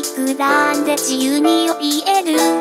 に膨らんで自由に怯える